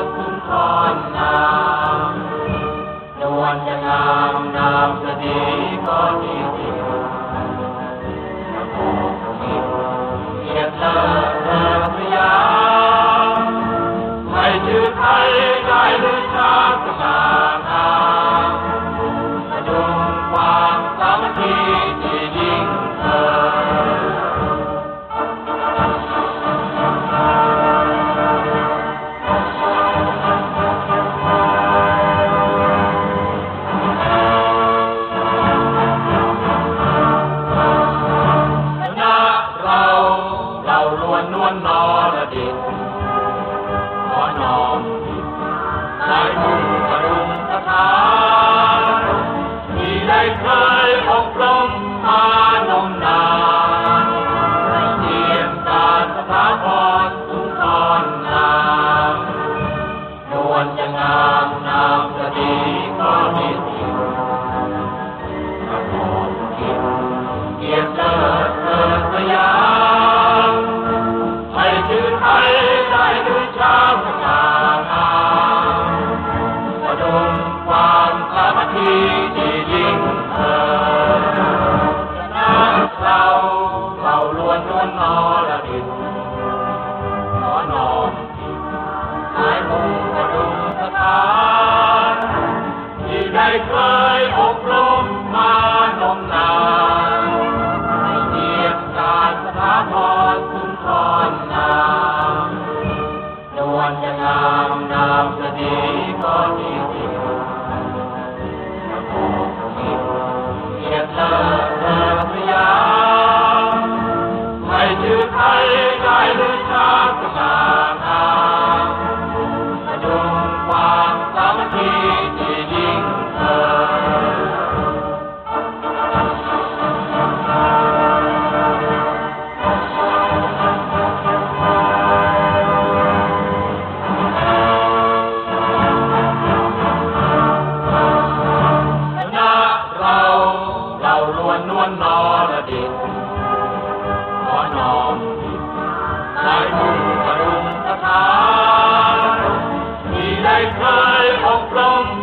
out. รดิตขอน้อมนายบุญกรุณสถานที่ได้เคยอบรมมา my from